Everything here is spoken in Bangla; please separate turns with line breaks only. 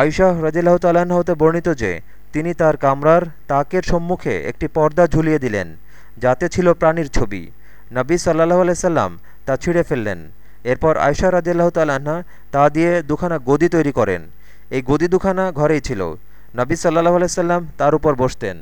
আয়শাহ রাজিল্লাহ তাল্লাহ্ন হতে বর্ণিত যে, তিনি তার কামরার তাকের সম্মুখে একটি পর্দা ঝুলিয়ে দিলেন, যাতে ছিল প্রাণীর ছবি। নবী সাল্লাহ আলাইসাল্লাম তা ছিঁড়ে ফেললেন। এরপর আয়শা রাজিল্লাহ তাল্লাহ্না তা দিয়ে দুখানা গদি তৈরি করেন। এই গদি দুখানা ঘরেই ছিল। নবী সাল্লাহ আলাইসাল্লাম তার উপর বসতেন।